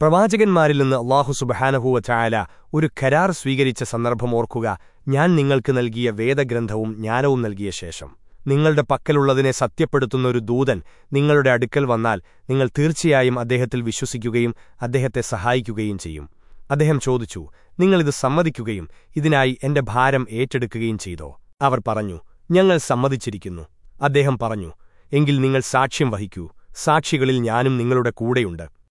പ്രവാചകന്മാരിൽ നിന്ന് അള്ളാഹു സുബഹാനഹുവ ചായാല ഒരു കരാർ സ്വീകരിച്ച സന്ദർഭം ഓർക്കുക. ഞാൻ നിങ്ങൾക്ക് നൽകിയ വേദഗ്രന്ഥവും ജ്ഞാനവും നൽകിയ ശേഷം. നിങ്ങളുടെ പക്കലുള്ളതിനെ സത്യപ്പെടുത്തുന്ന ഒരു ദൂതൻ നിങ്ങളുടെ അടുക്കൽ വന്നാൽ നിങ്ങൾ തീർച്ചയായും അദ്ദേഹത്തിൽ വിശ്വസിക്കുകയും അദ്ദേഹത്തെ സഹായിക്കുകയും ചെയ്യും. അദ്ദേഹം ചോദിച്ചു നിങ്ങളിത് സമ്മതിക്കുകയും ഇതിനായി എന്റെ ഭാരം ഏറ്റെടുക്കുകയും ചെയ്തോ? അവർ പറഞ്ഞു ഞങ്ങൾ സമ്മതിച്ചിരിക്കുന്നു. അദ്ദേഹം പറഞ്ഞു എങ്കിൽ നിങ്ങൾ സാക്ഷ്യം വഹിക്കൂ. സാക്ഷികളിൽ ഞാനും നിങ്ങളുടെ കൂടെയുണ്ട്.